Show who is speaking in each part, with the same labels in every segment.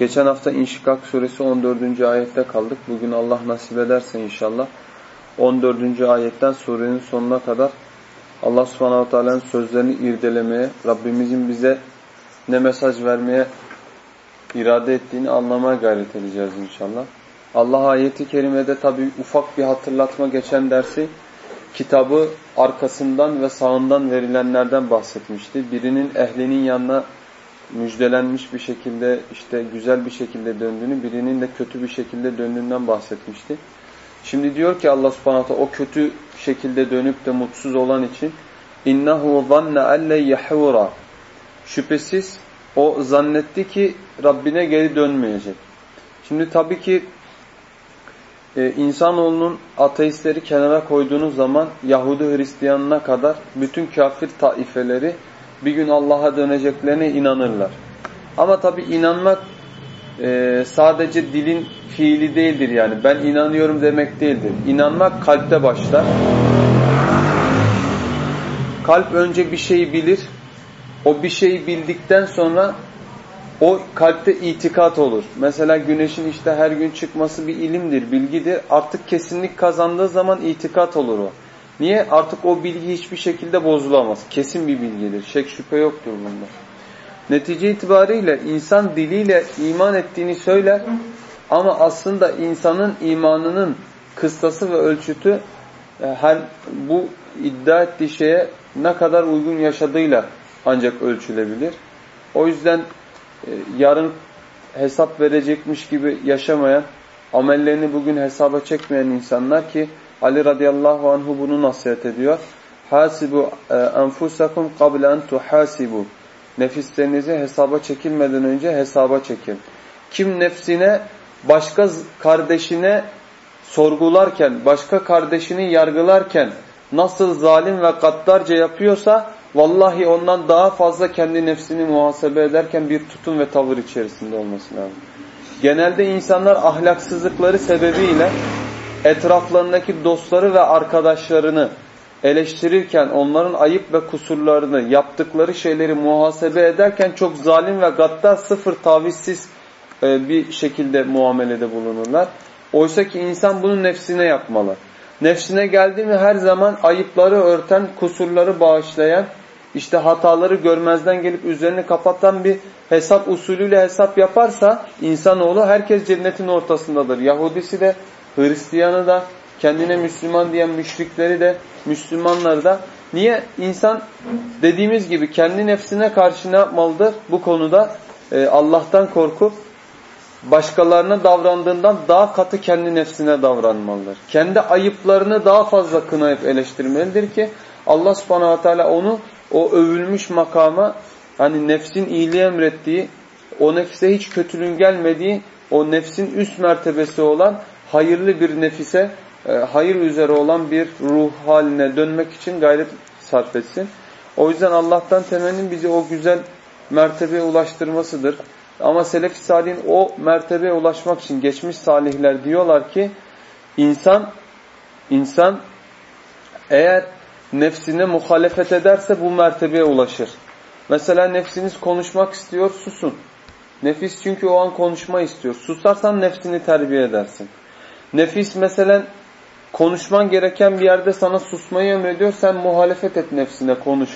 Speaker 1: Geçen hafta İnşikak suresi 14. ayette kaldık. Bugün Allah nasip ederse inşallah 14. ayetten surenin sonuna kadar Allah subhanahu teala'nın sözlerini irdelemeye, Rabbimizin bize ne mesaj vermeye irade ettiğini anlamaya gayret edeceğiz inşallah. Allah ayeti kerimede tabi ufak bir hatırlatma geçen dersi kitabı arkasından ve sağından verilenlerden bahsetmişti. Birinin ehlinin yanına müjdelenmiş bir şekilde işte güzel bir şekilde döndüğünü, birinin de kötü bir şekilde döndüğünden bahsetmişti. Şimdi diyor ki Allah subhanahu o kötü şekilde dönüp de mutsuz olan için innehu zanne alle yahura şüphesiz o zannetti ki Rabbine geri dönmeyecek. Şimdi tabii ki e, insanoğlunun ateistleri kenara koyduğunuz zaman Yahudi Hristiyanına kadar bütün kafir taifeleri bir gün Allah'a döneceklerine inanırlar. Ama tabi inanmak e, sadece dilin fiili değildir yani. Ben inanıyorum demek değildir. İnanmak kalpte başlar. Kalp önce bir şeyi bilir. O bir şeyi bildikten sonra o kalpte itikat olur. Mesela güneşin işte her gün çıkması bir ilimdir, bilgidir. Artık kesinlik kazandığı zaman itikat olur o. Niye? Artık o bilgi hiçbir şekilde bozulamaz. Kesin bir bilgidir. Şek şüphe yoktur bunda. Netice itibariyle insan diliyle iman ettiğini söyler ama aslında insanın imanının kıstası ve ölçütü e, her bu iddia ettiği şeye ne kadar uygun yaşadığıyla ancak ölçülebilir. O yüzden e, yarın hesap verecekmiş gibi yaşamayan, amellerini bugün hesaba çekmeyen insanlar ki Ali radıyallahu anhu bunu nasihat ediyor. Hasibu e, enfusakum qabla en tuhasibu. Nefislerinizi hesaba çekilmeden önce hesaba çekin. Kim nefsine başka kardeşine sorgularken, başka kardeşini yargılarken nasıl zalim ve gaddarca yapıyorsa vallahi ondan daha fazla kendi nefsini muhasebe ederken bir tutum ve tavır içerisinde olması lazım. Genelde insanlar ahlaksızlıkları sebebiyle etraflarındaki dostları ve arkadaşlarını eleştirirken onların ayıp ve kusurlarını yaptıkları şeyleri muhasebe ederken çok zalim ve gaddar sıfır tavizsiz e, bir şekilde muamelede bulunurlar. Oysa ki insan bunu nefsine yapmalı. Nefsine geldi mi her zaman ayıpları örten, kusurları bağışlayan, işte hataları görmezden gelip üzerini kapatan bir hesap usulüyle hesap yaparsa insanoğlu herkes cennetin ortasındadır. Yahudisi de Hristiyanı da, kendine Müslüman diyen müşrikleri de, Müslümanları da. Niye? İnsan dediğimiz gibi kendi nefsine karşı ne yapmalıdır? Bu konuda e, Allah'tan korkup başkalarına davrandığından daha katı kendi nefsine davranmalıdır. Kendi ayıplarını daha fazla kınayıp eleştirmelidir ki Allah subhanahu teala onu o övülmüş makama hani nefsin iyiliği emrettiği, o nefse hiç kötülüğün gelmediği, o nefsin üst mertebesi olan hayırlı bir nefise, e, hayır üzere olan bir ruh haline dönmek için gayret sarf etsin. O yüzden Allah'tan temennin bizi o güzel mertebeye ulaştırmasıdır. Ama Selef-i Salih'in o mertebeye ulaşmak için geçmiş salihler diyorlar ki insan insan eğer nefsine muhalefet ederse bu mertebeye ulaşır. Mesela nefsiniz konuşmak istiyor, susun. Nefis çünkü o an konuşma istiyor. Susarsan nefsini terbiye edersin. Nefis mesela konuşman gereken bir yerde sana susmayı emrediyor. Sen muhalefet et nefsine konuş.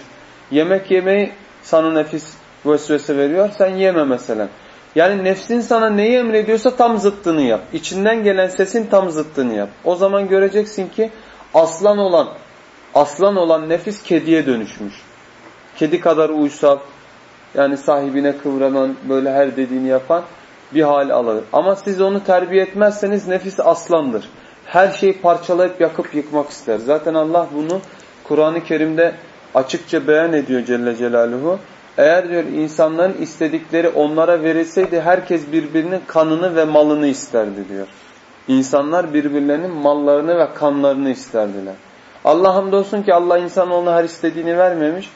Speaker 1: Yemek yemeyi sana nefis vesvese veriyor. Sen yeme mesela. Yani nefsin sana neyi emrediyorsa tam zıttını yap. İçinden gelen sesin tam zıttını yap. O zaman göreceksin ki aslan olan aslan olan nefis kediye dönüşmüş. Kedi kadar uysal, yani sahibine kıvranan, böyle her dediğini yapan bir hal alır. Ama siz onu terbiye etmezseniz nefis aslandır. Her şeyi parçalayıp yakıp yıkmak ister. Zaten Allah bunu Kur'an-ı Kerim'de açıkça beyan ediyor Celle Celaluhu. Eğer diyor insanların istedikleri onlara verilseydi herkes birbirinin kanını ve malını isterdi diyor. İnsanlar birbirlerinin mallarını ve kanlarını isterdiler. Allah hamdolsun ki Allah insanoğluna her istediğini vermemiş.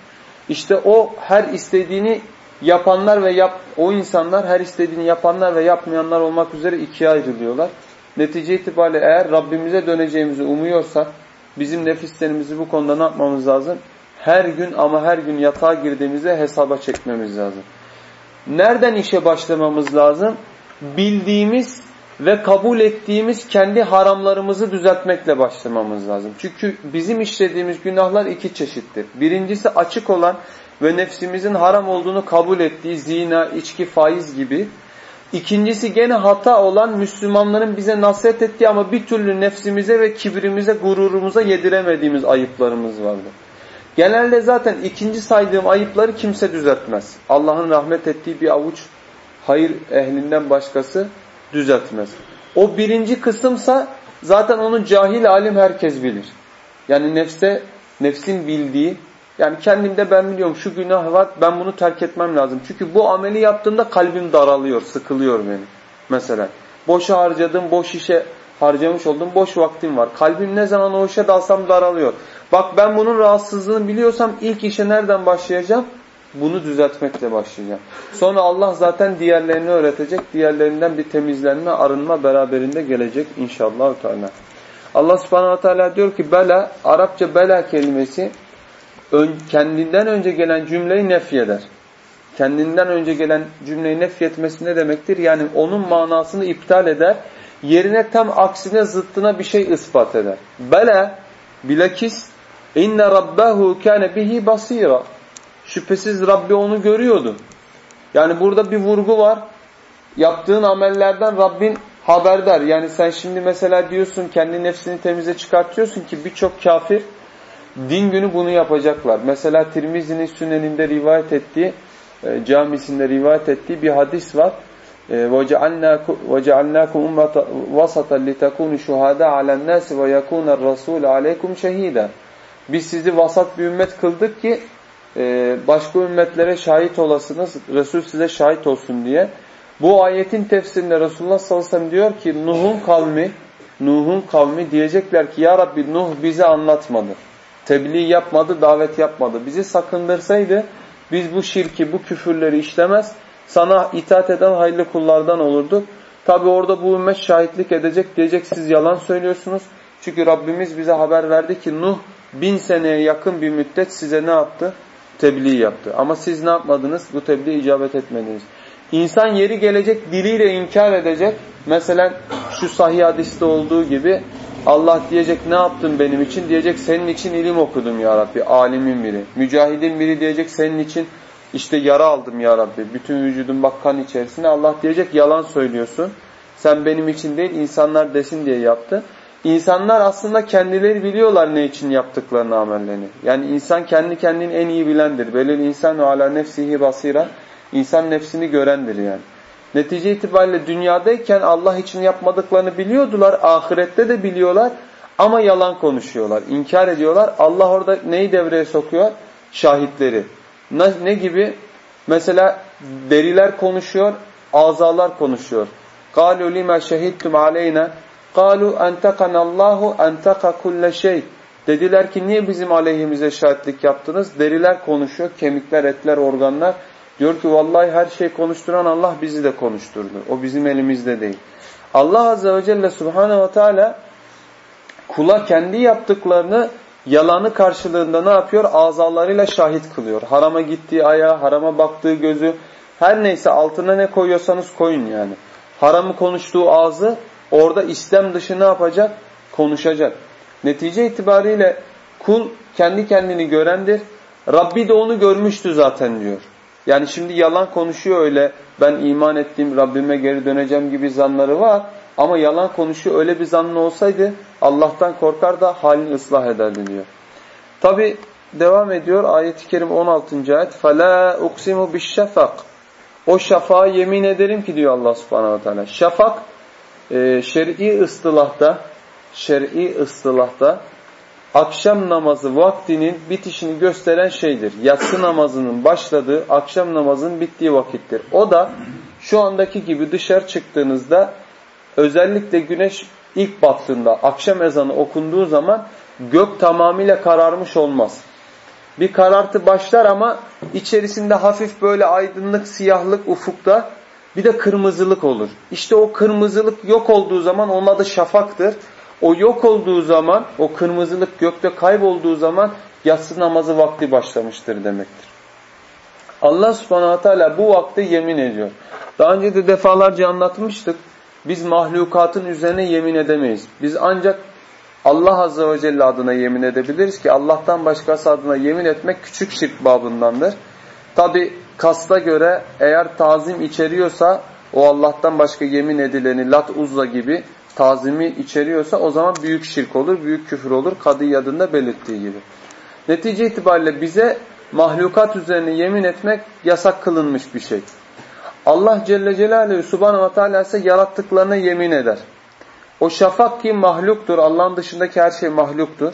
Speaker 1: İşte o her istediğini yapanlar ve yap, o insanlar her istediğini yapanlar ve yapmayanlar olmak üzere ikiye ayrılıyorlar. Netice itibariyle eğer Rabbimize döneceğimizi umuyorsak bizim nefislerimizi bu konuda ne yapmamız lazım? Her gün ama her gün yatağa girdiğimizde hesaba çekmemiz lazım. Nereden işe başlamamız lazım? Bildiğimiz ve kabul ettiğimiz kendi haramlarımızı düzeltmekle başlamamız lazım. Çünkü bizim işlediğimiz günahlar iki çeşittir. Birincisi açık olan ve nefsimizin haram olduğunu kabul ettiği zina, içki, faiz gibi. İkincisi gene hata olan Müslümanların bize nasihat ettiği ama bir türlü nefsimize ve kibrimize, gururumuza yediremediğimiz ayıplarımız vardır. Genelde zaten ikinci saydığım ayıpları kimse düzeltmez. Allah'ın rahmet ettiği bir avuç hayır ehlinden başkası düzeltmez. O birinci kısımsa zaten onu cahil alim herkes bilir. Yani nefse, nefsin bildiği, yani kendimde ben biliyorum şu günah var ben bunu terk etmem lazım. Çünkü bu ameli yaptığımda kalbim daralıyor, sıkılıyor beni. Mesela boşa harcadım, boş işe harcamış olduğum boş vaktim var. Kalbim ne zaman o işe dalsam daralıyor. Bak ben bunun rahatsızlığını biliyorsam ilk işe nereden başlayacağım? Bunu düzeltmekle başlayacağım. Sonra Allah zaten diğerlerini öğretecek. Diğerlerinden bir temizlenme, arınma beraberinde gelecek inşallah. Allah subhanahu teala diyor ki bela, Arapça bela kelimesi kendinden önce gelen cümleyi nefyeder. Kendinden önce gelen cümleyi nefyetmesi ne demektir? Yani onun manasını iptal eder. Yerine tam aksine zıttına bir şey ispat eder. Bela bilakis inne rabbahu kana bihi basira. Şüphesiz Rabbi onu görüyordu. Yani burada bir vurgu var. Yaptığın amellerden Rabbin haberdar. Yani sen şimdi mesela diyorsun kendi nefsini temize çıkartıyorsun ki birçok kafir din günü bunu yapacaklar. Mesela Tirmizi'nin süneninde rivayet ettiği, e, camisinde rivayet ettiği bir hadis var. وَجَعَلْنَاكُمْ اُمَّةً وَسَطًا لِتَكُونُ شُهَادَ عَلَى النَّاسِ وَيَكُونَ الرَّسُولُ عَلَيْكُمْ شَهِيدًا Biz sizi vasat bir ümmet kıldık ki e, başka ümmetlere şahit olasınız, Resul size şahit olsun diye. Bu ayetin tefsirinde Resulullah sallallahu aleyhi ve sellem diyor ki Nuh'un kavmi, Nuh'un kavmi diyecekler ki Ya Rabbi Nuh bize anlatmadı. Tebliğ yapmadı, davet yapmadı. Bizi sakındırsaydı biz bu şirki, bu küfürleri işlemez, sana itaat eden hayırlı kullardan olurduk. Tabi orada bu ümmet şahitlik edecek, diyecek siz yalan söylüyorsunuz. Çünkü Rabbimiz bize haber verdi ki Nuh bin seneye yakın bir müddet size ne yaptı? Tebliğ yaptı. Ama siz ne yapmadınız? Bu tebliğ icabet etmediniz. İnsan yeri gelecek diliyle inkar edecek. Mesela şu sahih hadiste olduğu gibi Allah diyecek ne yaptın benim için? Diyecek senin için ilim okudum ya Rabbi. Alimin biri. Mücahidin biri diyecek senin için işte yara aldım ya Rabbi. Bütün vücudum bak kan içerisinde. Allah diyecek yalan söylüyorsun. Sen benim için değil insanlar desin diye yaptı. İnsanlar aslında kendileri biliyorlar ne için yaptıklarını amellerini. Yani insan kendi kendini en iyi bilendir. Belil insan ala nefsihi basira. İnsan nefsini görendir yani. Netice itibariyle dünyadayken Allah için yapmadıklarını biliyordular. Ahirette de biliyorlar. Ama yalan konuşuyorlar. inkar ediyorlar. Allah orada neyi devreye sokuyor? Şahitleri. Ne, ne gibi? Mesela deriler konuşuyor, azalar konuşuyor. قَالُوا لِمَا شَهِدْتُمْ عَلَيْنَا قَالُوا اَنْتَقَنَ اللّٰهُ اَنْتَقَ كُلَّ şey. Dediler ki niye bizim aleyhimize şahitlik yaptınız? Deriler konuşuyor, kemikler, etler, organlar. Diyor ki vallahi her şey konuşturan Allah bizi de konuşturdu. O bizim elimizde değil. Allah Azze ve Celle Subhanahu ve Teala kula kendi yaptıklarını yalanı karşılığında ne yapıyor? Azalarıyla şahit kılıyor. Harama gittiği ayağı, harama baktığı gözü, her neyse altına ne koyuyorsanız koyun yani. Haramı konuştuğu ağzı orada İslam dışı ne yapacak? Konuşacak. Netice itibariyle kul kendi kendini görendir. Rabbi de onu görmüştü zaten diyor. Yani şimdi yalan konuşuyor öyle ben iman ettiğim Rabbime geri döneceğim gibi zanları var. Ama yalan konuşuyor öyle bir zanlı olsaydı Allah'tan korkar da halini ıslah ederdi diyor. Tabi devam ediyor ayet-i kerim 16. ayet. فَلَا اُقْسِمُ بِالشَّفَقِ O şafağa yemin ederim ki diyor Allah subhanahu teala. Şafak e, şer'i ıstılahta şer'i ıstılahta akşam namazı vaktinin bitişini gösteren şeydir. Yatsı namazının başladığı, akşam namazının bittiği vakittir. O da şu andaki gibi dışarı çıktığınızda özellikle güneş ilk battığında akşam ezanı okunduğu zaman gök tamamıyla kararmış olmaz. Bir karartı başlar ama içerisinde hafif böyle aydınlık, siyahlık ufukta bir de kırmızılık olur. İşte o kırmızılık yok olduğu zaman onun adı şafaktır. O yok olduğu zaman, o kırmızılık gökte kaybolduğu zaman yatsı namazı vakti başlamıştır demektir. Allah subhanahu teala bu vakti yemin ediyor. Daha önce de defalarca anlatmıştık. Biz mahlukatın üzerine yemin edemeyiz. Biz ancak Allah azze ve celle adına yemin edebiliriz ki Allah'tan başkası adına yemin etmek küçük şirk babındandır. Tabi kasta göre eğer tazim içeriyorsa o Allah'tan başka yemin edileni Lat Uzza gibi tazimi içeriyorsa o zaman büyük şirk olur, büyük küfür olur kadıyadında belirttiği gibi. Netice itibariyle bize mahlukat üzerine yemin etmek yasak kılınmış bir şey. Allah Celle Celaluhu Subhanahu ve Teala ise yarattıklarına yemin eder. O şafak ki mahluktur. Allah'ın dışındaki her şey mahluktur.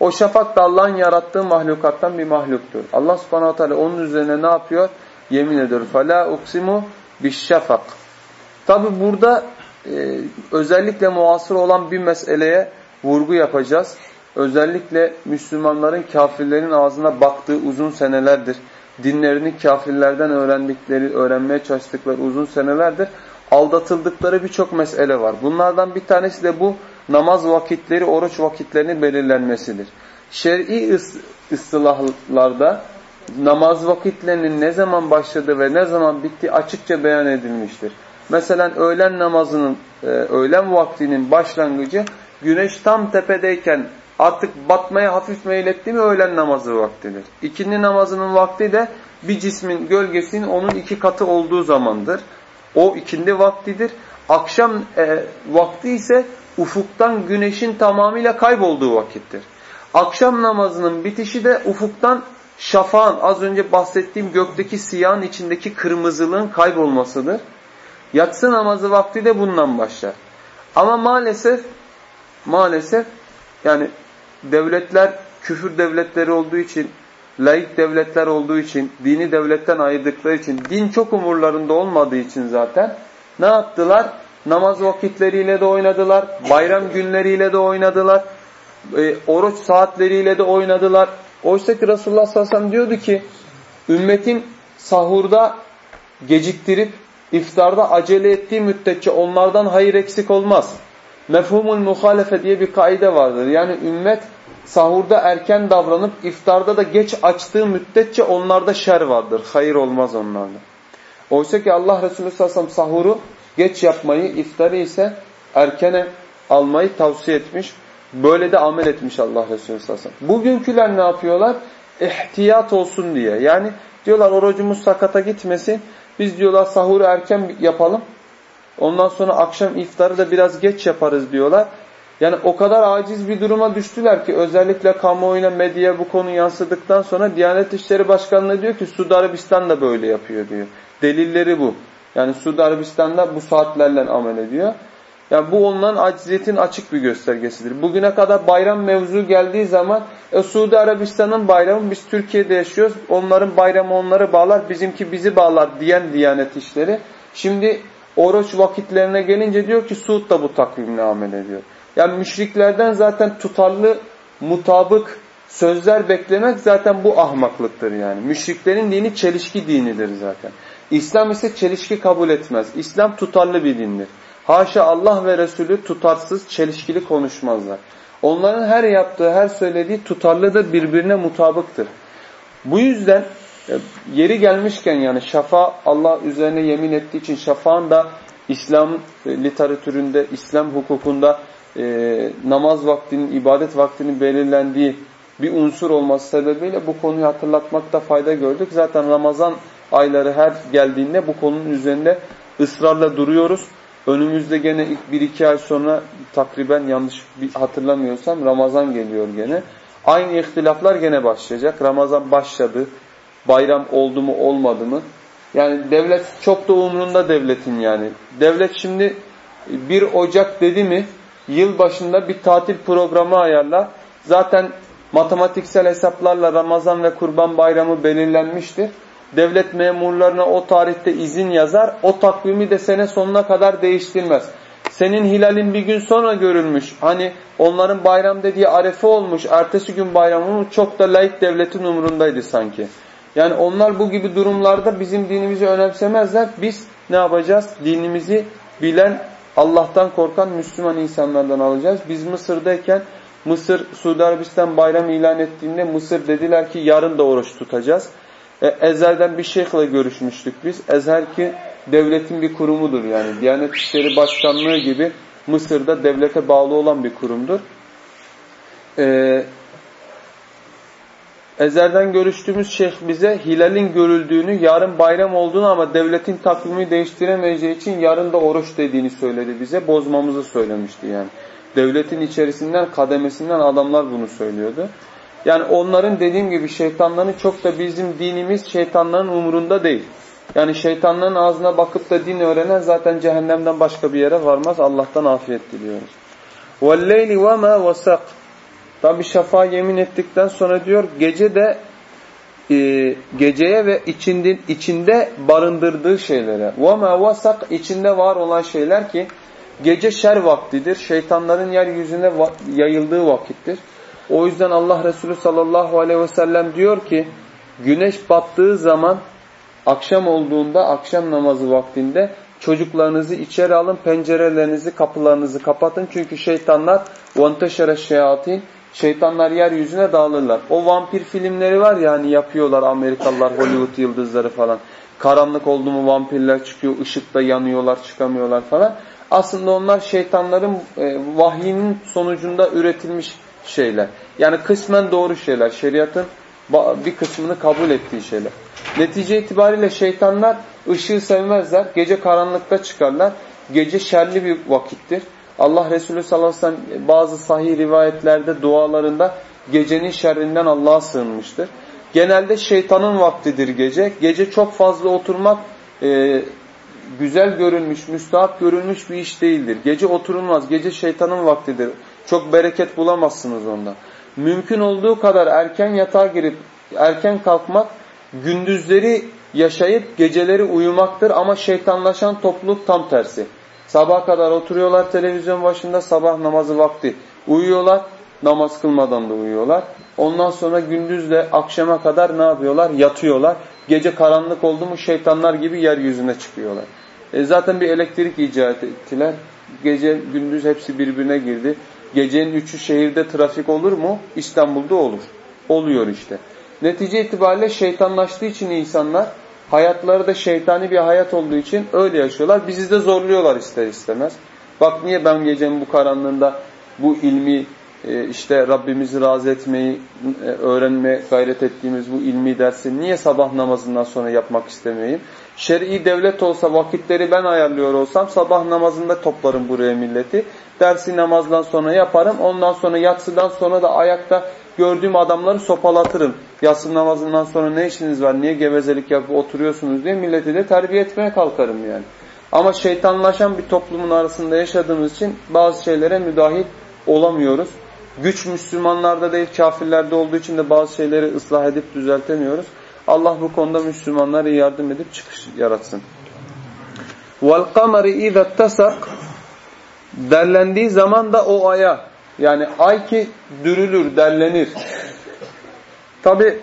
Speaker 1: O şafak da Allah'ın yarattığı mahlukattan bir mahluktur. Allah Subhanahu ve Teala onun üzerine ne yapıyor? Yemin ediyor. Fela uksimu bişşafak. Tabi burada e, özellikle muasır olan bir meseleye vurgu yapacağız. Özellikle Müslümanların kafirlerin ağzına baktığı uzun senelerdir. Dinlerini kafirlerden öğrendikleri, öğrenmeye çalıştıkları uzun senelerdir. Aldatıldıkları birçok mesele var. Bunlardan bir tanesi de bu namaz vakitleri, oruç vakitlerinin belirlenmesidir. Şer'i ıslahlarda namaz vakitlerinin ne zaman başladığı ve ne zaman bittiği açıkça beyan edilmiştir. Mesela öğlen namazının, e, öğlen vaktinin başlangıcı güneş tam tepedeyken artık batmaya hafif meyletti mi öğlen namazı vaktidir. İkindi namazının vakti de bir cismin gölgesinin onun iki katı olduğu zamandır. O ikindi vaktidir. Akşam e, vakti ise ufuktan güneşin tamamıyla kaybolduğu vakittir. Akşam namazının bitişi de ufuktan şafağın az önce bahsettiğim gökteki siyahın içindeki kırmızılığın kaybolmasıdır. Yatsı namazı vakti de bundan başlar. Ama maalesef maalesef yani devletler küfür devletleri olduğu için, laik devletler olduğu için, dini devletten ayırdıkları için, din çok umurlarında olmadığı için zaten ne yaptılar? Namaz vakitleriyle de oynadılar, bayram günleriyle de oynadılar, e, oruç saatleriyle de oynadılar. Oysa ki Resulullah sallallahu aleyhi ve sellem diyordu ki, ümmetin sahurda geciktirip iftarda acele ettiği müddetçe onlardan hayır eksik olmaz. Mefhumul muhalefe diye bir kaide vardır. Yani ümmet sahurda erken davranıp iftarda da geç açtığı müddetçe onlarda şer vardır. Hayır olmaz onlarda. Oysa ki Allah Resulü sallallahu sahuru geç yapmayı, iftarı ise erkene almayı tavsiye etmiş. Böyle de amel etmiş Allah Resulü sallallahu. Bugünküler ne yapıyorlar? İhtiyat olsun diye. Yani diyorlar orucumuz sakata gitmesin. Biz diyorlar sahuru erken yapalım. Ondan sonra akşam iftarı da biraz geç yaparız diyorlar. Yani o kadar aciz bir duruma düştüler ki özellikle kamuoyuna, medyaya bu konu yansıdıktan sonra Diyanet İşleri Başkanlığı diyor ki Suudi Arabistan da böyle yapıyor diyor. Delilleri bu. Yani Suudi Arabistan'da bu saatlerle amel ediyor. Yani bu onların aciziyetin açık bir göstergesidir. Bugüne kadar bayram mevzu geldiği zaman e, Suudi Arabistan'ın bayramı biz Türkiye'de yaşıyoruz. Onların bayramı onları bağlar, bizimki bizi bağlar diyen Diyanet işleri. Şimdi oruç vakitlerine gelince diyor ki Suud da bu takvimle amel ediyor. Yani müşriklerden zaten tutarlı, mutabık sözler beklemek zaten bu ahmaklıktır yani. Müşriklerin dini çelişki dinidir zaten. İslam ise çelişki kabul etmez. İslam tutarlı bir dindir. Haşa Allah ve Resulü tutarsız, çelişkili konuşmazlar. Onların her yaptığı, her söylediği tutarlıdır, birbirine mutabıktır. Bu yüzden e, yeri gelmişken yani şafa Allah üzerine yemin ettiği için şafağın da İslam e, literatüründe, İslam hukukunda e, namaz vaktinin, ibadet vaktinin belirlendiği bir unsur olması sebebiyle bu konuyu hatırlatmakta fayda gördük. Zaten Ramazan ayları her geldiğinde bu konunun üzerinde ısrarla duruyoruz. Önümüzde gene ilk bir iki ay sonra takriben yanlış hatırlamıyorsam Ramazan geliyor gene. Aynı ihtilaflar gene başlayacak. Ramazan başladı. Bayram oldu mu olmadı mı? Yani devlet çok da umrunda devletin yani. Devlet şimdi 1 Ocak dedi mi yıl başında bir tatil programı ayarlar. Zaten matematiksel hesaplarla Ramazan ve Kurban Bayramı belirlenmiştir. Devlet memurlarına o tarihte izin yazar. O takvimi de sene sonuna kadar değiştirmez. Senin hilalin bir gün sonra görülmüş. Hani onların bayram dediği arefe olmuş. Ertesi gün bayramı çok da layık devletin umurundaydı sanki. Yani onlar bu gibi durumlarda bizim dinimizi önemsemezler. Biz ne yapacağız? Dinimizi bilen, Allah'tan korkan Müslüman insanlardan alacağız. Biz Mısır'dayken Mısır, Suudi Arabistan bayram ilan ettiğinde Mısır dediler ki yarın da oruç tutacağız. E, Ezher'den bir şeyhle görüşmüştük biz. Ezher ki devletin bir kurumudur yani. Diyanet İşleri Başkanlığı gibi Mısır'da devlete bağlı olan bir kurumdur. Ee, Ezer'den görüştüğümüz şeyh bize hilalin görüldüğünü, yarın bayram olduğunu ama devletin takvimi değiştiremeyeceği için yarın da oruç dediğini söyledi bize. Bozmamızı söylemişti yani. Devletin içerisinden, kademesinden adamlar bunu söylüyordu. Yani onların dediğim gibi şeytanların çok da bizim dinimiz şeytanların umurunda değil. Yani şeytanların ağzına bakıp da din öğrenen zaten cehennemden başka bir yere varmaz. Allah'tan afiyet diliyoruz. وَالْلَيْلِ وَمَا وَسَقْ Tabi şafağa yemin ettikten sonra diyor gece de e, geceye ve içinde, içinde barındırdığı şeylere. وَمَا وَسَقْ içinde var olan şeyler ki gece şer vaktidir. Şeytanların yeryüzüne yayıldığı vakittir. O yüzden Allah Resulü sallallahu aleyhi ve sellem diyor ki güneş battığı zaman akşam olduğunda akşam namazı vaktinde çocuklarınızı içeri alın pencerelerinizi kapılarınızı kapatın. Çünkü şeytanlar vanteşere şeyatin şeytanlar yeryüzüne dağılırlar. O vampir filmleri var ya hani yapıyorlar Amerikalılar Hollywood yıldızları falan. Karanlık oldu mu vampirler çıkıyor ışıkta yanıyorlar çıkamıyorlar falan. Aslında onlar şeytanların e, vahyinin sonucunda üretilmiş şeyler. Yani kısmen doğru şeyler. Şeriatın bir kısmını kabul ettiği şeyler. Netice itibariyle şeytanlar ışığı sevmezler. Gece karanlıkta çıkarlar. Gece şerli bir vakittir. Allah Resulü sallallahu aleyhi ve sellem bazı sahih rivayetlerde dualarında gecenin şerrinden Allah'a sığınmıştır. Genelde şeytanın vaktidir gece. Gece çok fazla oturmak e, güzel görülmüş, müstahap görülmüş bir iş değildir. Gece oturulmaz. Gece şeytanın vaktidir. Çok bereket bulamazsınız onda. Mümkün olduğu kadar erken yatağa girip erken kalkmak gündüzleri yaşayıp geceleri uyumaktır ama şeytanlaşan topluluk tam tersi. Sabah kadar oturuyorlar televizyon başında sabah namazı vakti. Uyuyorlar namaz kılmadan da uyuyorlar. Ondan sonra gündüzle akşama kadar ne yapıyorlar? Yatıyorlar. Gece karanlık oldu mu şeytanlar gibi yeryüzüne çıkıyorlar. E zaten bir elektrik icat ettiler. Gece gündüz hepsi birbirine girdi. Gecenin üçü şehirde trafik olur mu? İstanbul'da olur. Oluyor işte. Netice itibariyle şeytanlaştığı için insanlar hayatları da şeytani bir hayat olduğu için öyle yaşıyorlar. Bizi de zorluyorlar ister istemez. Bak niye ben gecenin bu karanlığında bu ilmi e, işte Rabbimizi razı etmeyi e, öğrenme gayret ettiğimiz bu ilmi dersi niye sabah namazından sonra yapmak istemeyeyim? Şer'i devlet olsa vakitleri ben ayarlıyor olsam sabah namazında toplarım buraya milleti Dersi namazdan sonra yaparım. Ondan sonra yatsıdan sonra da ayakta gördüğüm adamları sopalatırım. Yatsı namazından sonra ne işiniz var, niye gevezelik yapıp oturuyorsunuz diye milleti de terbiye etmeye kalkarım yani. Ama şeytanlaşan bir toplumun arasında yaşadığımız için bazı şeylere müdahil olamıyoruz. Güç Müslümanlarda değil kafirlerde olduğu için de bazı şeyleri ıslah edip düzeltemiyoruz. Allah bu konuda Müslümanlara yardım edip çıkış yaratsın. وَالْقَمَرِ اِذَا اتَّسَقْ Derlendiği zaman da o aya yani ay ki dürülür, derlenir. Tabi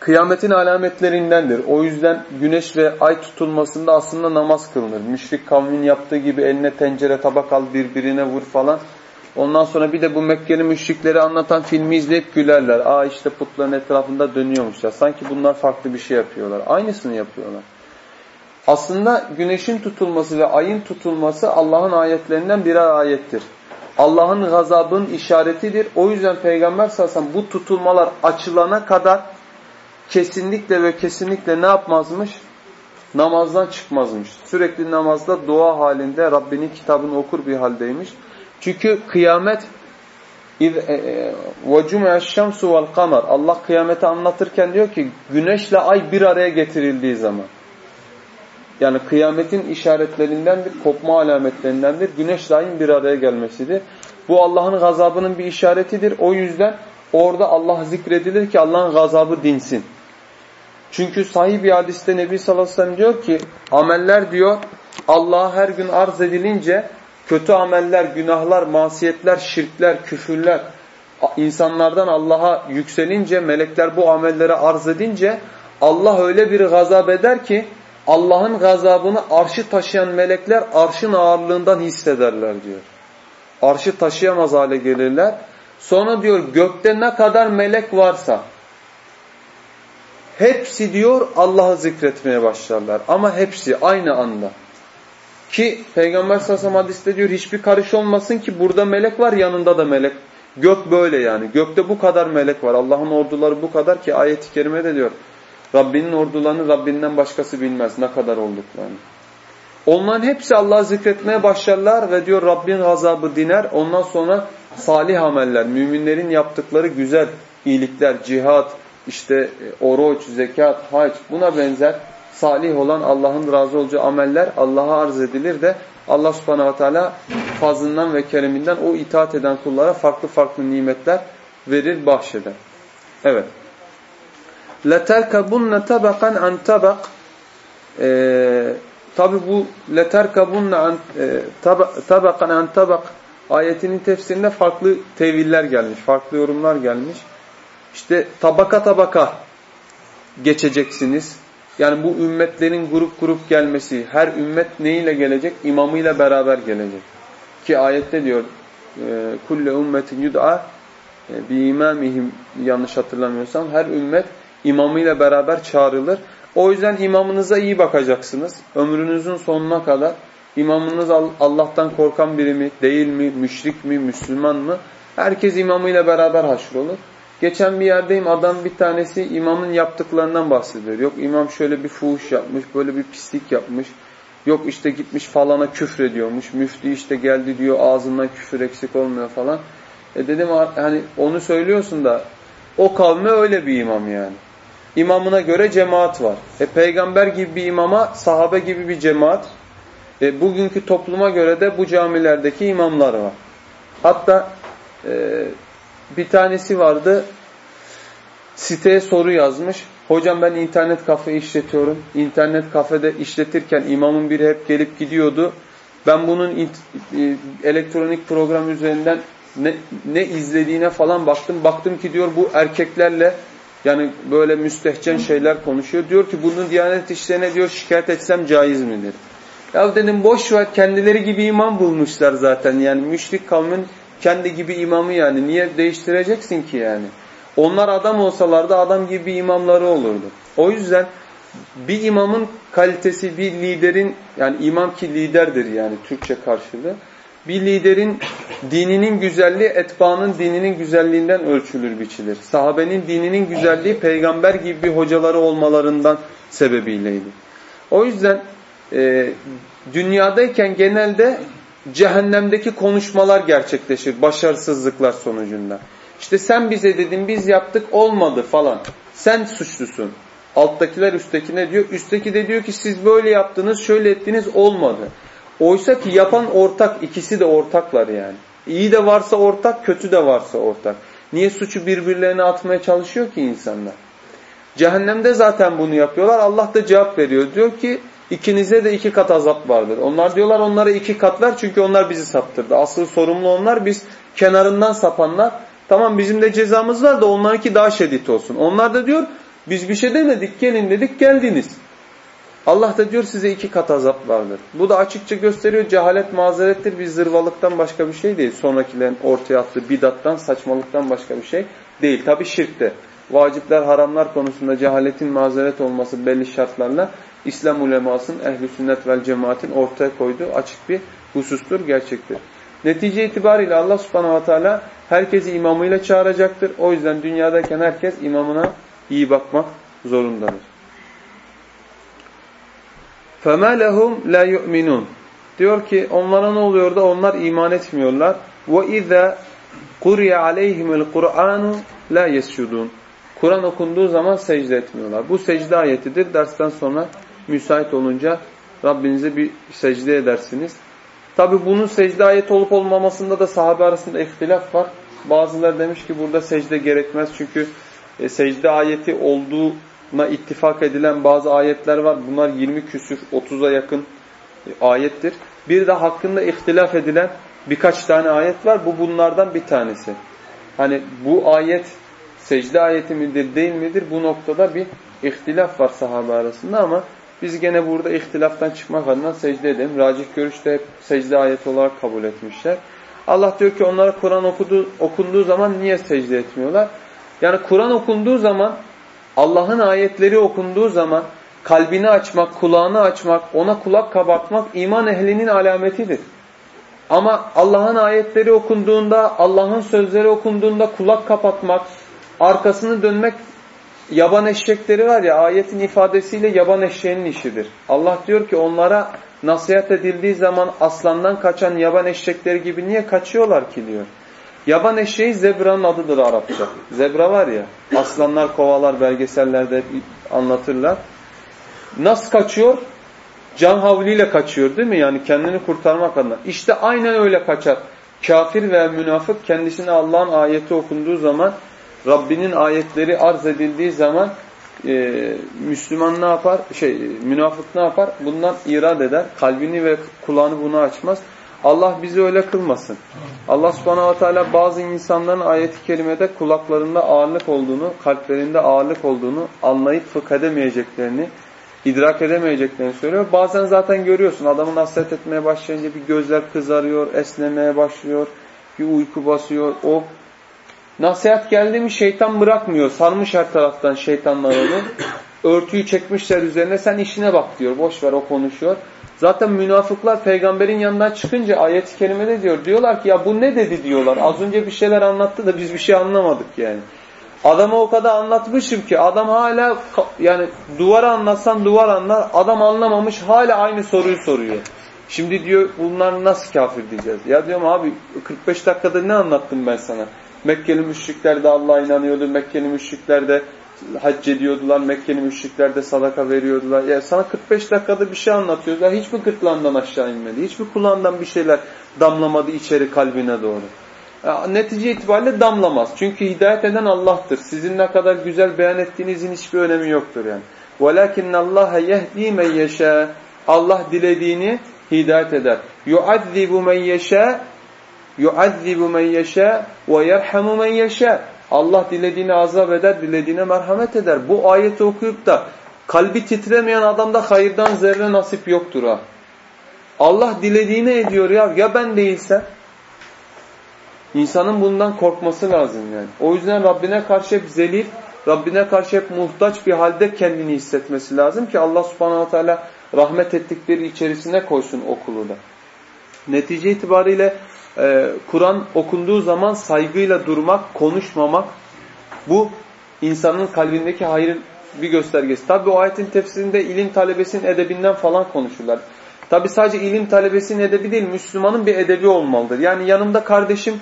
Speaker 1: kıyametin alametlerindendir. O yüzden güneş ve ay tutulmasında aslında namaz kılınır. Müşrik kavmin yaptığı gibi eline tencere tabak al birbirine vur falan. Ondan sonra bir de bu Mekke'nin müşrikleri anlatan filmi izleyip gülerler. Aa işte putların etrafında dönüyormuş ya. Sanki bunlar farklı bir şey yapıyorlar. Aynısını yapıyorlar. Aslında güneşin tutulması ve ayın tutulması Allah'ın ayetlerinden birer ayettir. Allah'ın gazabının işaretidir. O yüzden Peygamber sallallahu bu tutulmalar açılana kadar kesinlikle ve kesinlikle ne yapmazmış? Namazdan çıkmazmış. Sürekli namazda dua halinde Rabbinin kitabını okur bir haldeymiş. Çünkü kıyamet وَجُمَعَ الشَّمْسُ وَالْقَمَرِ Allah kıyameti anlatırken diyor ki güneşle ay bir araya getirildiği zaman. Yani kıyametin işaretlerindendir, kopma alametlerindendir. Güneşle ayın bir araya gelmesidir. Bu Allah'ın gazabının bir işaretidir. O yüzden orada Allah zikredilir ki Allah'ın gazabı dinsin. Çünkü sahih bir hadiste Nebi sallallahu aleyhi ve sellem diyor ki ameller diyor Allah'a her gün arz edilince kötü ameller, günahlar, masiyetler, şirkler, küfürler insanlardan Allah'a yükselince melekler bu amelleri arz edince Allah öyle bir gazap eder ki Allah'ın gazabını arşı taşıyan melekler arşın ağırlığından hissederler diyor. Arşı taşıyamaz hale gelirler. Sonra diyor gökte ne kadar melek varsa hepsi diyor Allah'ı zikretmeye başlarlar. Ama hepsi aynı anda. Ki Peygamber sallallahu aleyhi hadiste diyor hiçbir karış olmasın ki burada melek var yanında da melek. Gök böyle yani. Gökte bu kadar melek var. Allah'ın orduları bu kadar ki ayet-i kerimede diyor. Rabbinin ordularını Rabbinden başkası bilmez ne kadar olduklarını. Onların hepsi Allah'ı zikretmeye başlarlar ve diyor Rabbin gazabı diner. Ondan sonra salih ameller, müminlerin yaptıkları güzel iyilikler, cihat, işte e, oruç, zekat, hac buna benzer salih olan Allah'ın razı olacağı ameller Allah'a arz edilir de Allah subhanahu teala fazlından ve kereminden o itaat eden kullara farklı farklı nimetler verir, bahşeder. Evet. لَتَرْكَبُنَّ تَبَقًا عَنْ تَبَقٍ ee, Tabi bu leterkabunna an e, tabakan an tabak ayetinin tefsirinde farklı teviller gelmiş, farklı yorumlar gelmiş. İşte tabaka tabaka geçeceksiniz. Yani bu ümmetlerin grup grup gelmesi, her ümmet neyle gelecek? İmamıyla beraber gelecek. Ki ayette diyor, e, kulle ümmetin yud'a e, bi imamihim yanlış hatırlamıyorsam her ümmet imamıyla beraber çağrılır. O yüzden imamınıza iyi bakacaksınız. Ömrünüzün sonuna kadar imamınız Allah'tan korkan biri mi, değil mi, müşrik mi, Müslüman mı? Herkes imamıyla beraber haşrolur. Geçen bir yerdeyim adam bir tanesi imamın yaptıklarından bahsediyor. Yok imam şöyle bir fuhuş yapmış, böyle bir pislik yapmış. Yok işte gitmiş falana küfrediyormuş. Müftü işte geldi diyor ağzından küfür eksik olmuyor falan. E dedim hani onu söylüyorsun da o kavme öyle bir imam yani. İmamına göre cemaat var. E peygamber gibi bir imama sahabe gibi bir cemaat. E, bugünkü topluma göre de bu camilerdeki imamlar var. Hatta e, bir tanesi vardı siteye soru yazmış. Hocam ben internet kafe işletiyorum. İnternet kafede işletirken imamın biri hep gelip gidiyordu. Ben bunun e, elektronik program üzerinden ne, ne izlediğine falan baktım. Baktım ki diyor bu erkeklerle yani böyle müstehcen şeyler konuşuyor. Diyor ki bunun Diyanet İşleri'ne diyor şikayet etsem caiz midir? Ya dedim boş ver kendileri gibi imam bulmuşlar zaten. Yani müşrik kavmin kendi gibi imamı yani. Niye değiştireceksin ki yani? Onlar adam olsalardı adam gibi imamları olurdu. O yüzden bir imamın kalitesi bir liderin yani imam ki liderdir yani Türkçe karşılığı. Bir liderin dininin güzelliği etbaanın dininin güzelliğinden ölçülür biçilir. Sahabenin dininin güzelliği peygamber gibi bir hocaları olmalarından sebebiyleydi. O yüzden e, dünyadayken genelde cehennemdeki konuşmalar gerçekleşir başarısızlıklar sonucunda. İşte sen bize dedin biz yaptık olmadı falan. Sen suçlusun. Alttakiler üsttekine diyor. Üstteki de diyor ki siz böyle yaptınız şöyle ettiniz olmadı. Oysa ki yapan ortak ikisi de ortaklar yani. İyi de varsa ortak kötü de varsa ortak. Niye suçu birbirlerine atmaya çalışıyor ki insanlar? Cehennemde zaten bunu yapıyorlar. Allah da cevap veriyor. Diyor ki ikinize de iki kat azap vardır. Onlar diyorlar onlara iki kat ver çünkü onlar bizi saptırdı. Asıl sorumlu onlar biz kenarından sapanlar. Tamam bizim de cezamız var da onlarınki daha şiddet olsun. Onlar da diyor biz bir şey demedik gelin dedik geldiniz. Allah da diyor size iki kat azap vardır. Bu da açıkça gösteriyor cehalet mazerettir bir zırvalıktan başka bir şey değil. Sonrakilerin ortaya attığı bidattan saçmalıktan başka bir şey değil. Tabi şirkte vacipler haramlar konusunda cehaletin mazeret olması belli şartlarla İslam ulemasının ehli sünnet vel cemaatin ortaya koyduğu açık bir husustur, gerçektir. Netice itibariyle Allah subhanahu wa herkesi imamıyla çağıracaktır. O yüzden dünyadayken herkes imamına iyi bakmak zorundadır. فَمَا لَهُمْ لَا يُؤْمِنُونَ Diyor ki onlara ne oluyor da onlar iman etmiyorlar. وَاِذَا قُرِيَ عَلَيْهِمُ الْقُرْآنُ لَا يَسْجُدُونَ Kur'an okunduğu zaman secde etmiyorlar. Bu secde ayetidir. Dersten sonra müsait olunca Rabbinize bir secde edersiniz. Tabi bunun secde ayeti olup olmamasında da sahabe arasında ihtilaf var. Bazıları demiş ki burada secde gerekmez çünkü e, secde ayeti olduğuna ittifak edilen bazı ayetler var. Bunlar 20 küsür 30'a yakın e, ayettir. Bir de hakkında ihtilaf edilen birkaç tane ayet var. Bu bunlardan bir tanesi. Hani bu ayet secde ayeti midir değil midir bu noktada bir ihtilaf var sahabe arasında ama biz gene burada ihtilaftan çıkmak adına secde edelim. Racih görüşte hep secde ayeti olarak kabul etmişler. Allah diyor ki onlara Kur'an okunduğu zaman niye secde etmiyorlar? Yani Kur'an okunduğu zaman Allah'ın ayetleri okunduğu zaman kalbini açmak, kulağını açmak, ona kulak kabartmak iman ehlinin alametidir. Ama Allah'ın ayetleri okunduğunda, Allah'ın sözleri okunduğunda kulak kapatmak, arkasını dönmek yaban eşekleri var ya ayetin ifadesiyle yaban eşeğinin işidir. Allah diyor ki onlara nasihat edildiği zaman aslandan kaçan yaban eşekleri gibi niye kaçıyorlar ki diyor. Yaban eşeği zebranın adıdır Arapça. Zebra var ya aslanlar kovalar belgesellerde anlatırlar. Nasıl kaçıyor? Can havliyle kaçıyor değil mi? Yani kendini kurtarmak adına. İşte aynen öyle kaçar. Kafir veya münafık kendisine Allah'ın ayeti okunduğu zaman Rabbinin ayetleri arz edildiği zaman e, Müslüman ne yapar? Şey, münafık ne yapar? Bundan irad eder. Kalbini ve kulağını buna açmaz. Allah bizi öyle kılmasın. Allah subhanahu wa ta'ala bazı insanların ayeti kerimede kulaklarında ağırlık olduğunu, kalplerinde ağırlık olduğunu anlayıp fıkh edemeyeceklerini, idrak edemeyeceklerini söylüyor. Bazen zaten görüyorsun adamın nasihat etmeye başlayınca bir gözler kızarıyor, esnemeye başlıyor, bir uyku basıyor. O Nasihat geldi mi şeytan bırakmıyor. Sarmış her taraftan şeytanlar onu. Örtüyü çekmişler üzerine sen işine bak diyor. Boş ver o konuşuyor. Zaten münafıklar peygamberin yanından çıkınca ayet-i kerimede diyor. Diyorlar ki ya bu ne dedi diyorlar. Az önce bir şeyler anlattı da biz bir şey anlamadık yani. Adama o kadar anlatmışım ki adam hala yani duvara anlatsan duvar anlar. Adam anlamamış hala aynı soruyu soruyor. Şimdi diyor bunlar nasıl kafir diyeceğiz? Ya diyorum abi 45 dakikada ne anlattım ben sana? Mekkeli müşrikler de Allah'a inanıyordu. Mekkeli müşrikler de hac ediyordular. Mekkeli müşrikler de sadaka veriyordular. Ya sana 45 dakikada bir şey anlatıyorlar. Hiç mi gırtlağından aşağı inmedi? Hiç mi kulağından bir şeyler damlamadı içeri kalbine doğru? Ya, netice itibariyle damlamaz. Çünkü hidayet eden Allah'tır. Sizin ne kadar güzel beyan ettiğinizin hiçbir önemi yoktur yani. وَلَكِنَّ اللّٰهَ يَهْد۪ي مَنْ يَشَاءُ Allah dilediğini hidayet eder. يُعَذِّبُ مَنْ يَشَاءُ yuazzibu men yeşâ ve yerhamu men yeşâ. Allah dilediğini azap eder, dilediğine merhamet eder. Bu ayeti okuyup da kalbi titremeyen adamda hayırdan zerre nasip yoktur ha. Allah dilediğini ediyor ya. Ya ben değilse? İnsanın bundan korkması lazım yani. O yüzden Rabbine karşı hep zelil, Rabbine karşı hep muhtaç bir halde kendini hissetmesi lazım ki Allah subhanahu teala rahmet ettikleri içerisine koysun okulu da. Netice itibariyle e, Kur'an okunduğu zaman saygıyla durmak, konuşmamak bu insanın kalbindeki hayırın bir göstergesi. Tabi o ayetin tefsirinde ilim talebesinin edebinden falan konuşurlar. Tabi sadece ilim talebesinin edebi değil, Müslümanın bir edebi olmalıdır. Yani yanımda kardeşim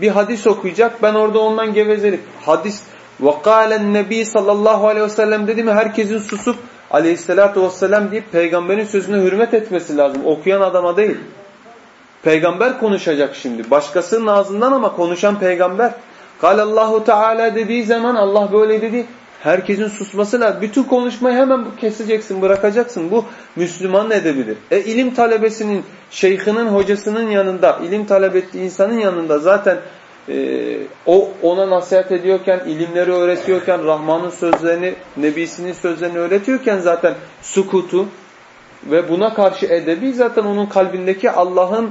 Speaker 1: bir hadis okuyacak, ben orada ondan gevezelik. Hadis وَقَالَ النَّب۪ي sallallahu aleyhi ve sellem dedi mi herkesin susup aleyhissalatu vesselam deyip peygamberin sözüne hürmet etmesi lazım. Okuyan adama değil. Peygamber konuşacak şimdi. Başkasının ağzından ama konuşan peygamber. Allahu Teala dediği zaman Allah böyle dedi. Herkesin susması lazım. Bütün konuşmayı hemen keseceksin, bırakacaksın. Bu Müslüman edebilir? E ilim talebesinin, şeyhinin, hocasının yanında, ilim talep ettiği insanın yanında zaten e, o ona nasihat ediyorken, ilimleri öğretiyorken, Rahman'ın sözlerini, Nebisinin sözlerini öğretiyorken zaten sukutu ve buna karşı edebi zaten onun kalbindeki Allah'ın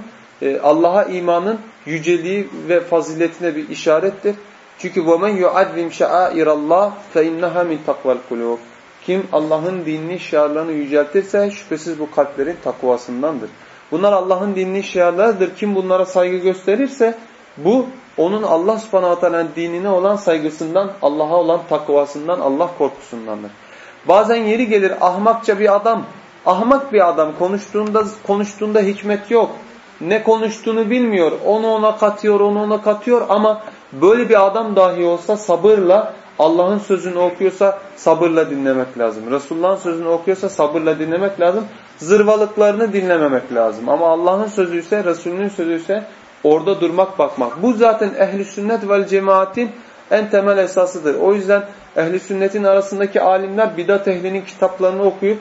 Speaker 1: Allah'a imanın yüceliği ve faziletine bir işarettir. Çünkü وَمَنْ يُعَذِّمْ شَعَائِرَ اللّٰهِ فَاِنَّهَا مِنْ تَقْوَ الْقُلُوبِ Kim Allah'ın dinini, şiarlarını yüceltirse şüphesiz bu kalplerin takvasındandır. Bunlar Allah'ın dinini şiarlarıdır. Kim bunlara saygı gösterirse bu onun Allah subhanahu teala dinine olan saygısından, Allah'a olan takvasından, Allah korkusundandır. Bazen yeri gelir ahmakça bir adam, ahmak bir adam konuştuğunda konuştuğunda hikmet yok ne konuştuğunu bilmiyor. Onu ona katıyor, onu ona katıyor ama böyle bir adam dahi olsa sabırla Allah'ın sözünü okuyorsa sabırla dinlemek lazım. Resulullah'ın sözünü okuyorsa sabırla dinlemek lazım. Zırvalıklarını dinlememek lazım. Ama Allah'ın sözü ise, Resulünün sözü ise orada durmak bakmak. Bu zaten ehli sünnet vel cemaatin en temel esasıdır. O yüzden ehli sünnetin arasındaki alimler bidat ehlinin kitaplarını okuyup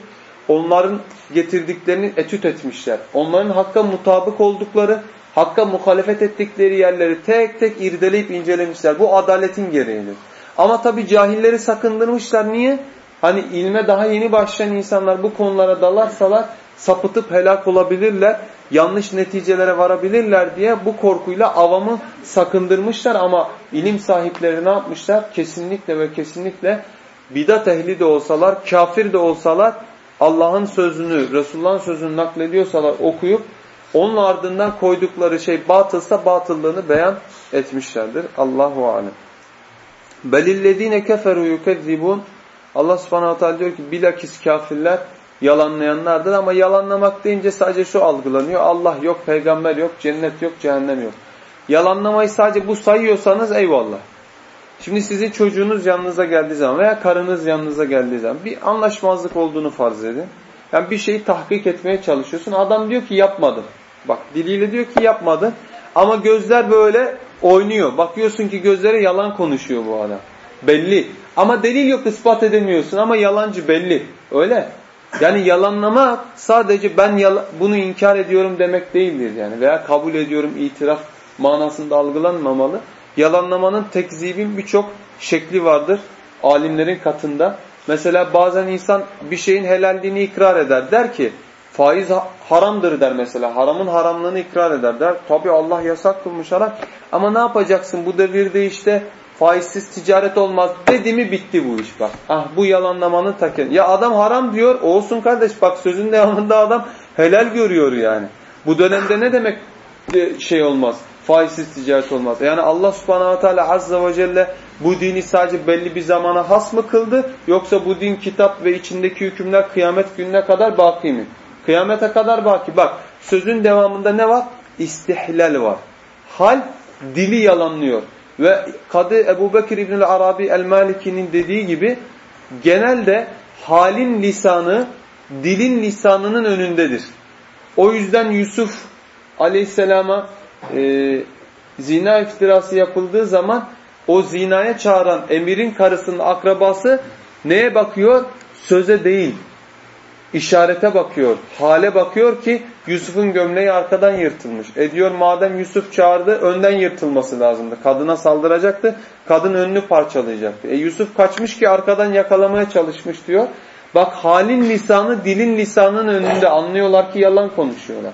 Speaker 1: onların getirdiklerini etüt etmişler. Onların hakka mutabık oldukları, hakka muhalefet ettikleri yerleri tek tek irdeleyip incelemişler. Bu adaletin gereğidir. Ama tabi cahilleri sakındırmışlar. Niye? Hani ilme daha yeni başlayan insanlar bu konulara dalarsalar sapıtıp helak olabilirler, yanlış neticelere varabilirler diye bu korkuyla avamı sakındırmışlar ama ilim sahipleri ne yapmışlar? Kesinlikle ve kesinlikle bidat ehli de olsalar, kafir de olsalar Allah'ın sözünü, Resulullah'ın sözünü naklediyorsalar okuyup onun ardından koydukları şey batılsa batıllığını beyan etmişlerdir. Allahu alem. Belillezine keferu yukezzibun Allah subhanahu teala diyor ki bilakis kafirler yalanlayanlardır ama yalanlamak deyince sadece şu algılanıyor. Allah yok, peygamber yok, cennet yok, cehennem yok. Yalanlamayı sadece bu sayıyorsanız eyvallah. Şimdi sizin çocuğunuz yanınıza geldiği zaman veya karınız yanınıza geldiği zaman bir anlaşmazlık olduğunu farz edin. Yani bir şeyi tahkik etmeye çalışıyorsun. Adam diyor ki yapmadım. Bak diliyle diyor ki yapmadı. Ama gözler böyle oynuyor. Bakıyorsun ki gözlere yalan konuşuyor bu adam. Belli. Ama delil yok ispat edemiyorsun ama yalancı belli. Öyle. Yani yalanlama sadece ben bunu inkar ediyorum demek değildir yani. Veya kabul ediyorum itiraf manasında algılanmamalı. Yalanlamanın tekzibin birçok şekli vardır alimlerin katında. Mesela bazen insan bir şeyin helalliğini ikrar eder. Der ki faiz haramdır der mesela. Haramın haramlığını ikrar eder der. Tabi Allah yasak kılmış haram. Ama ne yapacaksın bu devirde işte faizsiz ticaret olmaz dedi mi bitti bu iş bak. Ah bu yalanlamanın ta Ya adam haram diyor olsun kardeş bak sözün devamında adam helal görüyor yani. Bu dönemde ne demek e, şey olmaz? Faizsiz ticaret olmaz. Yani Allah subhanahu teala azze ve celle bu dini sadece belli bir zamana has mı kıldı? Yoksa bu din kitap ve içindeki hükümler kıyamet gününe kadar baki mi? Kıyamete kadar baki. Bak sözün devamında ne var? İstihlal var. Hal dili yalanlıyor. Ve Kadı Ebu Bekir İbnül Arabi El-Maliki'nin dediği gibi genelde halin lisanı dilin lisanının önündedir. O yüzden Yusuf Aleyhisselam'a e, zina iftirası yapıldığı zaman o zinaya çağıran emirin karısının akrabası neye bakıyor? Söze değil, işarete bakıyor, hale bakıyor ki Yusuf'un gömleği arkadan yırtılmış. E diyor madem Yusuf çağırdı önden yırtılması lazımdı. Kadına saldıracaktı, kadın önünü parçalayacaktı. E Yusuf kaçmış ki arkadan yakalamaya çalışmış diyor. Bak halin lisanı dilin lisanının önünde anlıyorlar ki yalan konuşuyorlar.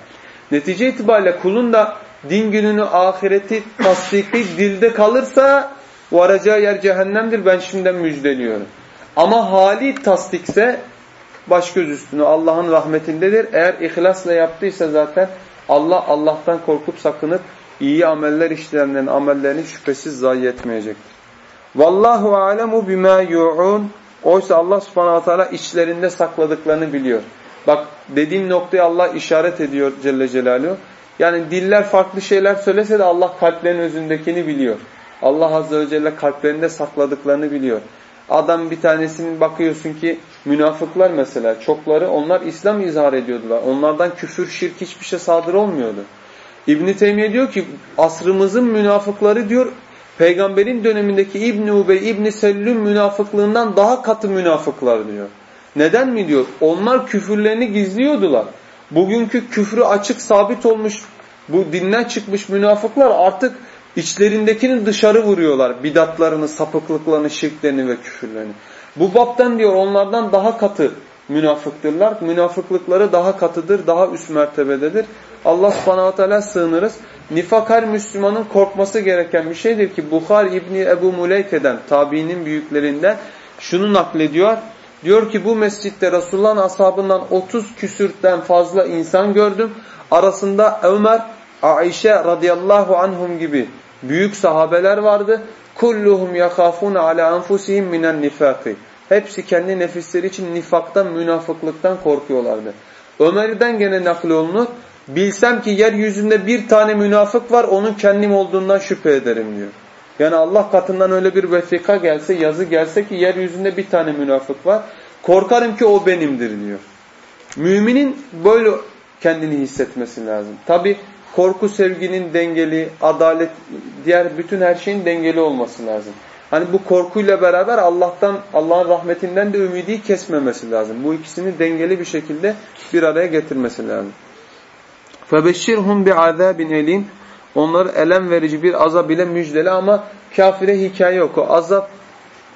Speaker 1: Netice itibariyle kulun da din gününü ahireti tasdiki dilde kalırsa varacağı yer cehennemdir ben şimdiden müjdeliyorum. Ama hali tasdikse baş göz üstüne Allah'ın rahmetindedir. Eğer ihlasla yaptıysa zaten Allah Allah'tan korkup sakınıp iyi ameller işleyenlerin amellerini şüphesiz zayi etmeyecektir. Vallahu alemu bima yu'un. Oysa Allah Subhanahu Teala içlerinde sakladıklarını biliyor. Bak dediğim noktaya Allah işaret ediyor Celle Celaluhu. Yani diller farklı şeyler söylese de Allah kalplerin özündekini biliyor. Allah Azze ve Celle kalplerinde sakladıklarını biliyor. Adam bir tanesinin bakıyorsun ki münafıklar mesela çokları onlar İslam izhar ediyordular. Onlardan küfür, şirk hiçbir şey sadır olmuyordu. İbn Teymiye diyor ki asrımızın münafıkları diyor peygamberin dönemindeki İbn Ubey, İbn Sellüm münafıklığından daha katı münafıklar diyor. Neden mi diyor? Onlar küfürlerini gizliyordular. Bugünkü küfrü açık sabit olmuş bu dinden çıkmış münafıklar artık İçlerindekini dışarı vuruyorlar. Bidatlarını, sapıklıklarını, şirklerini ve küfürlerini. Bu baptan diyor onlardan daha katı münafıktırlar. Münafıklıkları daha katıdır, daha üst mertebededir. Allah subhanahu teala sığınırız. Nifak her Müslümanın korkması gereken bir şeydir ki Bukhar İbni Ebu Muleyke'den, tabiinin büyüklerinden şunu naklediyor. Diyor ki bu mescitte Resulullah'ın ashabından 30 küsürten fazla insan gördüm. Arasında Ömer, Aişe radıyallahu anhum gibi büyük sahabeler vardı. Kulluhum yakafun ala anfusihim minen nifaki. Hepsi kendi nefisleri için nifaktan, münafıklıktan korkuyorlardı. Ömer'den gene nakli olunur. Bilsem ki yeryüzünde bir tane münafık var onun kendim olduğundan şüphe ederim diyor. Yani Allah katından öyle bir vesika gelse, yazı gelse ki yeryüzünde bir tane münafık var. Korkarım ki o benimdir diyor. Müminin böyle kendini hissetmesi lazım. Tabi korku sevginin dengeli, adalet, diğer bütün her şeyin dengeli olması lazım. Hani bu korkuyla beraber Allah'tan, Allah'ın rahmetinden de ümidi kesmemesi lazım. Bu ikisini dengeli bir şekilde bir araya getirmesi lazım. فَبَشِّرْهُمْ بِعَذَابٍ اَلِيمٍ Onları elem verici bir azap ile müjdeli ama kafire hikaye yok. O azap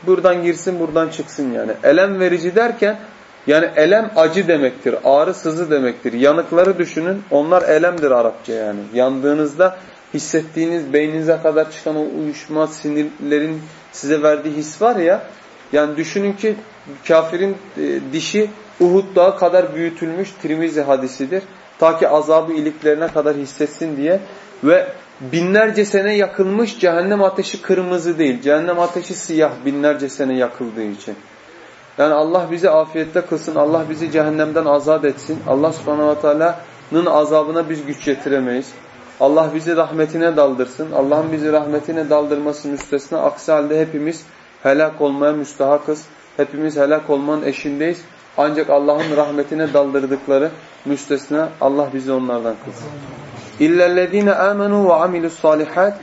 Speaker 1: buradan girsin buradan çıksın yani. Elem verici derken yani elem acı demektir. Ağrı sızı demektir. Yanıkları düşünün. Onlar elemdir Arapça yani. Yandığınızda hissettiğiniz beyninize kadar çıkan o uyuşma sinirlerin size verdiği his var ya. Yani düşünün ki kafirin e, dişi Uhud dağı kadar büyütülmüş Tirmizi hadisidir. Ta ki azabı iliklerine kadar hissetsin diye. Ve binlerce sene yakılmış cehennem ateşi kırmızı değil. Cehennem ateşi siyah binlerce sene yakıldığı için. Yani Allah bizi afiyette kılsın. Allah bizi cehennemden azat etsin. Allah subhanahu ve teala'nın azabına biz güç yetiremeyiz. Allah bizi rahmetine daldırsın. Allah'ın bizi rahmetine daldırması müstesna. Aksi halde hepimiz helak olmaya müstahakız. Hepimiz helak olmanın eşindeyiz. Ancak Allah'ın rahmetine daldırdıkları müstesna. Allah bizi onlardan kılsın. İllellezine amenu ve amilus salihat.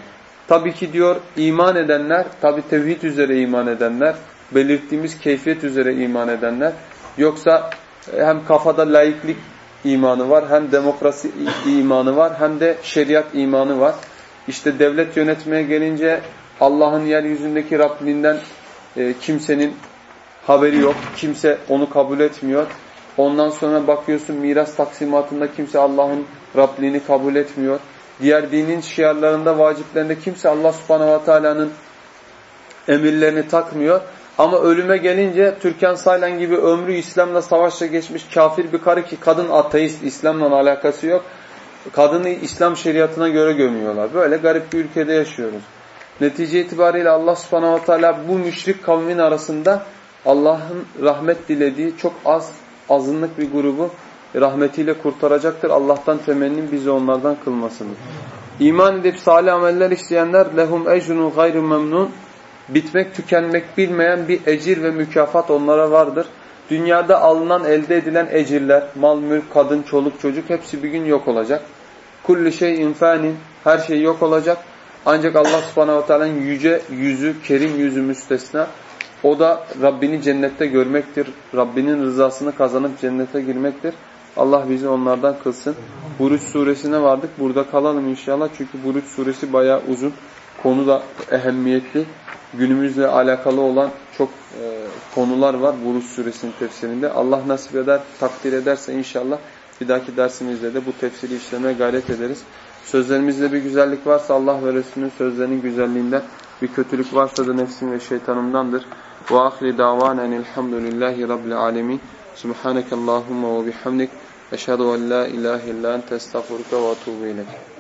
Speaker 1: Tabii ki diyor iman edenler, tabi tevhid üzere iman edenler, belirttiğimiz keyfiyet üzere iman edenler. Yoksa hem kafada laiklik imanı var, hem demokrasi imanı var, hem de şeriat imanı var. İşte devlet yönetmeye gelince Allah'ın yeryüzündeki Rabliğinden e, kimsenin haberi yok. Kimse onu kabul etmiyor. Ondan sonra bakıyorsun miras taksimatında kimse Allah'ın Rabliğini kabul etmiyor. Diğer dinin şiarlarında, vaciplerinde kimse Allah subhanahu ve teala'nın emirlerini takmıyor. Ama ölüme gelince Türkan Saylan gibi ömrü İslam'la savaşla geçmiş kafir bir karı ki kadın ateist, İslam'la alakası yok. Kadını İslam şeriatına göre gömüyorlar. Böyle garip bir ülkede yaşıyoruz. Netice itibariyle Allah subhanahu ve teala bu müşrik kavmin arasında Allah'ın rahmet dilediği çok az, azınlık bir grubu rahmetiyle kurtaracaktır. Allah'tan temennim bizi onlardan kılmasıdır. İman edip salih ameller işleyenler lehum ecrun gayru memnun bitmek tükenmek bilmeyen bir ecir ve mükafat onlara vardır. Dünyada alınan elde edilen ecirler, mal, mülk, kadın, çoluk, çocuk hepsi bir gün yok olacak. Kulli şey infanin, her şey yok olacak. Ancak Allah subhanahu wa ta'ala'nın yüce yüzü, kerim yüzü müstesna. O da Rabbini cennette görmektir. Rabbinin rızasını kazanıp cennete girmektir. Allah bizi onlardan kılsın. Buruç suresine vardık. Burada kalalım inşallah. Çünkü Buruç suresi bayağı uzun. Konu da ehemmiyetli. Günümüzle alakalı olan çok e, konular var Buruç suresinin tefsirinde. Allah nasip eder, takdir ederse inşallah bir dahaki dersimizde de bu tefsiri işlemeye gayret ederiz. Sözlerimizde bir güzellik varsa Allah ve Resulünün sözlerinin güzelliğinden, bir kötülük varsa da nefsim ve şeytanımdandır. Ve ahli davanen elhamdülillahi rabbil alemin. Subhaneke Allahumma ve bihamdik. Eşhedü en la ilahe illa ente estağfuruke ve etûbü ilek.